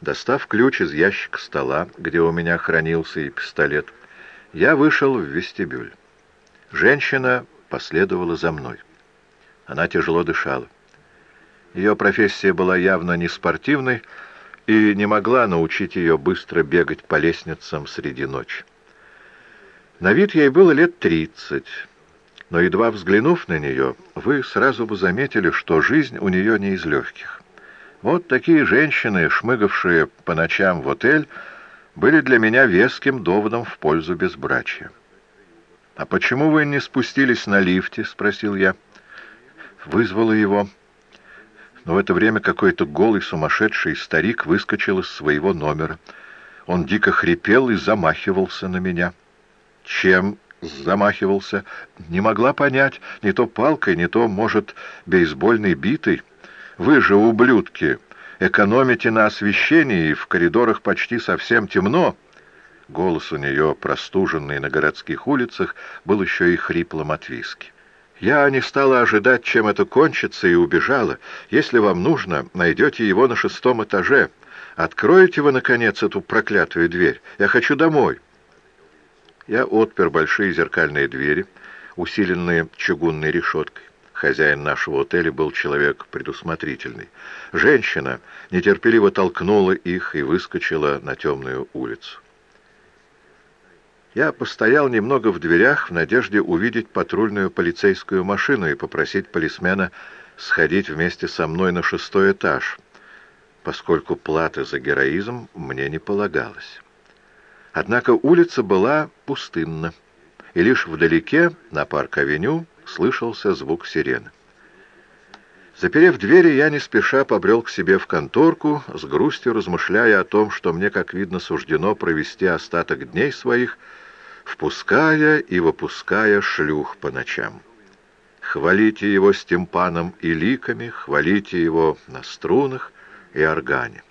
Достав ключ из ящика стола, где у меня хранился и пистолет, я вышел в вестибюль. Женщина последовала за мной. Она тяжело дышала. Ее профессия была явно не спортивной и не могла научить ее быстро бегать по лестницам среди ночи. На вид ей было лет тридцать, но едва взглянув на нее, вы сразу бы заметили, что жизнь у нее не из легких. Вот такие женщины, шмыгавшие по ночам в отель, были для меня веским доводом в пользу безбрачия. «А почему вы не спустились на лифте?» — спросил я. Вызвала его. Но в это время какой-то голый сумасшедший старик выскочил из своего номера. Он дико хрипел и замахивался на меня. Чем замахивался? Не могла понять. Не то палкой, не то, может, бейсбольной битой. Вы же, ублюдки, экономите на освещении, и в коридорах почти совсем темно. Голос у нее, простуженный на городских улицах, был еще и хриплым от виски. Я не стала ожидать, чем это кончится, и убежала. Если вам нужно, найдете его на шестом этаже. Откроете вы, наконец, эту проклятую дверь. Я хочу домой. Я отпер большие зеркальные двери, усиленные чугунной решеткой. Хозяин нашего отеля был человек предусмотрительный. Женщина нетерпеливо толкнула их и выскочила на темную улицу. Я постоял немного в дверях в надежде увидеть патрульную полицейскую машину и попросить полисмена сходить вместе со мной на шестой этаж, поскольку платы за героизм мне не полагалось. Однако улица была пустынна, и лишь вдалеке, на парк-авеню, слышался звук сирены. Заперев двери, я не спеша побрел к себе в конторку, с грустью размышляя о том, что мне, как видно, суждено провести остаток дней своих, впуская и выпуская шлюх по ночам. Хвалите его с тимпаном и ликами, хвалите его на струнах и органе.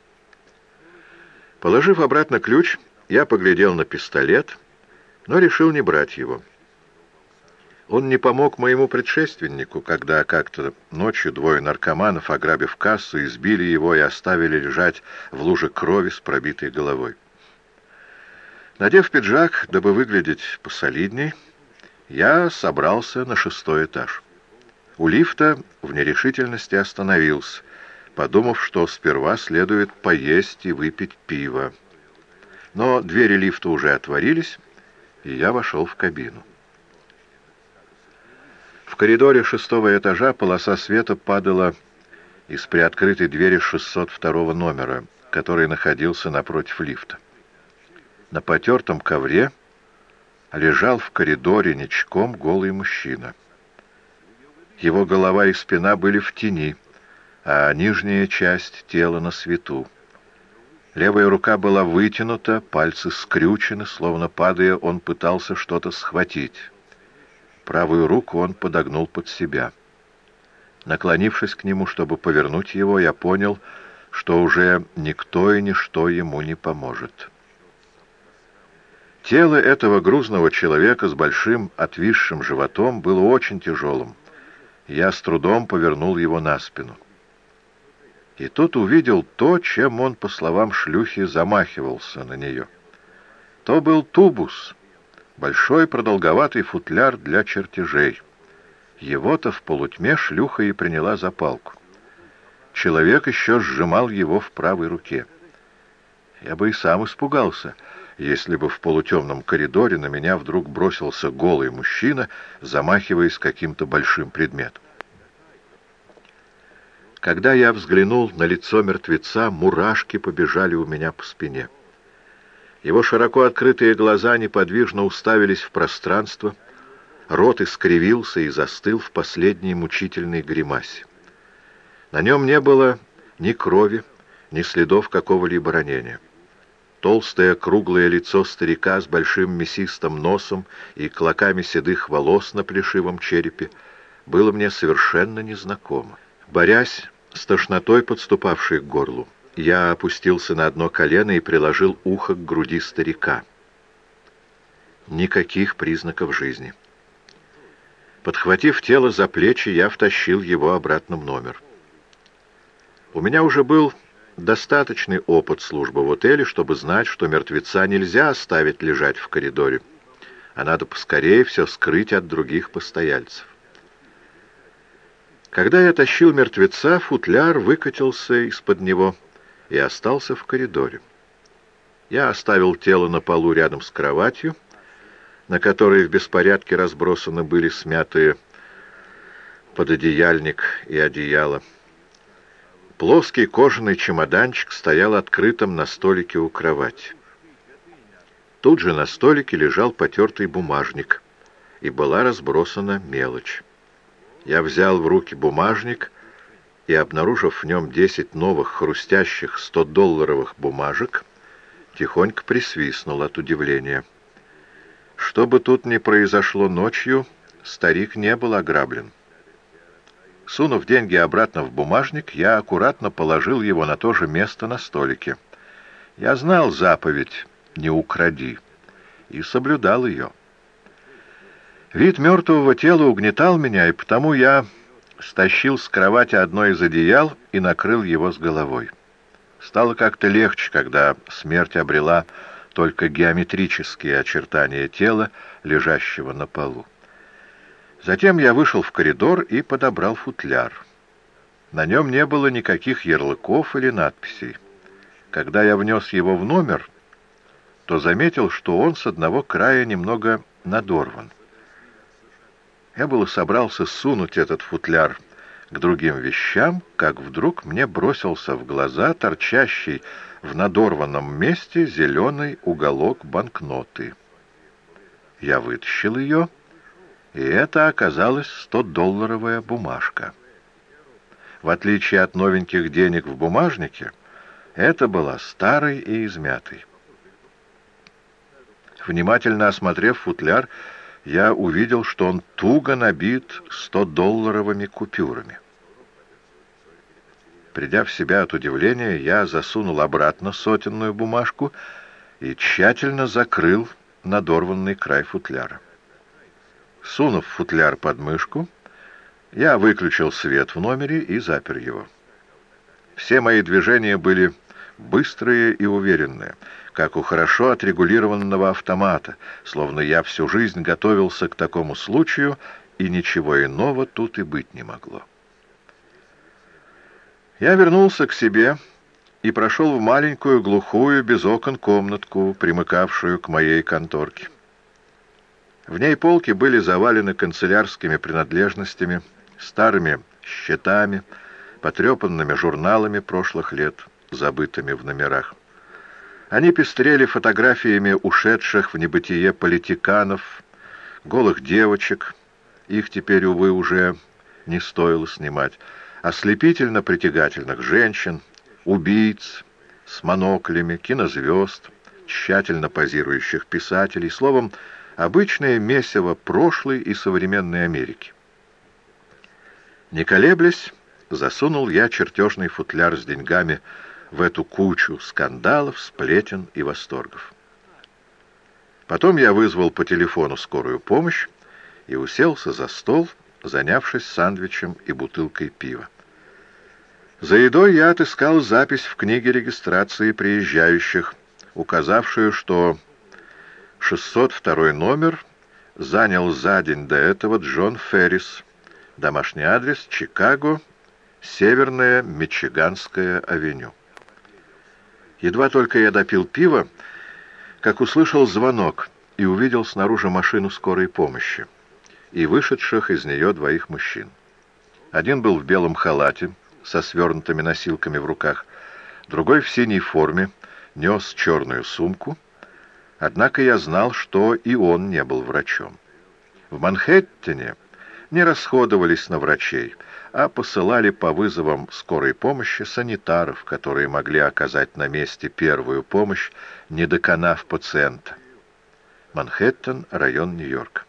Положив обратно ключ, я поглядел на пистолет, но решил не брать его. Он не помог моему предшественнику, когда как-то ночью двое наркоманов, ограбив кассу, избили его и оставили лежать в луже крови с пробитой головой. Надев пиджак, дабы выглядеть посолидней, я собрался на шестой этаж. У лифта в нерешительности остановился, подумав, что сперва следует поесть и выпить пиво. Но двери лифта уже отворились, и я вошел в кабину. В коридоре шестого этажа полоса света падала из приоткрытой двери 602 номера, который находился напротив лифта. На потертом ковре лежал в коридоре ничком голый мужчина. Его голова и спина были в тени, а нижняя часть тела на свету. Левая рука была вытянута, пальцы скрючены, словно падая, он пытался что-то схватить. Правую руку он подогнул под себя. Наклонившись к нему, чтобы повернуть его, я понял, что уже никто и ничто ему не поможет. Тело этого грузного человека с большим отвисшим животом было очень тяжелым. Я с трудом повернул его на спину. И тут увидел то, чем он, по словам шлюхи, замахивался на нее. То был тубус, большой продолговатый футляр для чертежей. Его-то в полутьме шлюха и приняла за палку. Человек еще сжимал его в правой руке. Я бы и сам испугался, если бы в полутемном коридоре на меня вдруг бросился голый мужчина, замахиваясь каким-то большим предметом. Когда я взглянул на лицо мертвеца, мурашки побежали у меня по спине. Его широко открытые глаза неподвижно уставились в пространство, рот искривился и застыл в последней мучительной гримасе. На нем не было ни крови, ни следов какого-либо ранения. Толстое круглое лицо старика с большим мясистым носом и клоками седых волос на плешивом черепе было мне совершенно незнакомо. Борясь с тошнотой, подступавшей к горлу, я опустился на одно колено и приложил ухо к груди старика. Никаких признаков жизни. Подхватив тело за плечи, я втащил его обратно в номер. У меня уже был достаточный опыт службы в отеле, чтобы знать, что мертвеца нельзя оставить лежать в коридоре, а надо поскорее все скрыть от других постояльцев. Когда я тащил мертвеца, футляр выкатился из-под него и остался в коридоре. Я оставил тело на полу рядом с кроватью, на которой в беспорядке разбросаны были смятые пододеяльник и одеяло. Плоский кожаный чемоданчик стоял открытым на столике у кровати. Тут же на столике лежал потертый бумажник, и была разбросана мелочь. Я взял в руки бумажник и, обнаружив в нем десять новых хрустящих 100-долларовых бумажек, тихонько присвистнул от удивления. Что бы тут ни произошло ночью, старик не был ограблен. Сунув деньги обратно в бумажник, я аккуратно положил его на то же место на столике. Я знал заповедь «не укради» и соблюдал ее. Вид мертвого тела угнетал меня, и потому я стащил с кровати одно из одеял и накрыл его с головой. Стало как-то легче, когда смерть обрела только геометрические очертания тела, лежащего на полу. Затем я вышел в коридор и подобрал футляр. На нем не было никаких ярлыков или надписей. Когда я внес его в номер, то заметил, что он с одного края немного надорван. Я было собрался сунуть этот футляр к другим вещам, как вдруг мне бросился в глаза торчащий в надорванном месте зеленый уголок банкноты. Я вытащил ее, и это оказалась 100-долларовая бумажка. В отличие от новеньких денег в бумажнике, это была старой и измятой. Внимательно осмотрев футляр, я увидел, что он туго набит 100-долларовыми купюрами. Придя в себя от удивления, я засунул обратно сотенную бумажку и тщательно закрыл надорванный край футляра. Сунув футляр под мышку, я выключил свет в номере и запер его. Все мои движения были быстрые и уверенные, как у хорошо отрегулированного автомата, словно я всю жизнь готовился к такому случаю, и ничего иного тут и быть не могло. Я вернулся к себе и прошел в маленькую, глухую, без окон комнатку, примыкавшую к моей конторке. В ней полки были завалены канцелярскими принадлежностями, старыми счетами, потрепанными журналами прошлых лет, забытыми в номерах. Они пестрели фотографиями ушедших в небытие политиканов, голых девочек, их теперь, увы, уже не стоило снимать, ослепительно притягательных женщин, убийц с моноклями, кинозвезд, тщательно позирующих писателей, словом, обычное месиво прошлой и современной Америки. Не колеблясь, засунул я чертежный футляр с деньгами в эту кучу скандалов, сплетен и восторгов. Потом я вызвал по телефону скорую помощь и уселся за стол, занявшись сандвичем и бутылкой пива. За едой я отыскал запись в книге регистрации приезжающих, указавшую, что 602 номер занял за день до этого Джон Феррис. Домашний адрес Чикаго, Северная Мичиганская авеню. Едва только я допил пиво, как услышал звонок и увидел снаружи машину скорой помощи и вышедших из нее двоих мужчин. Один был в белом халате, со свернутыми носилками в руках, другой в синей форме нес черную сумку, однако я знал, что и он не был врачом. В Манхэттене не расходовались на врачей, а посылали по вызовам скорой помощи санитаров, которые могли оказать на месте первую помощь, не доконав пациента. Манхэттен, район Нью-Йорк.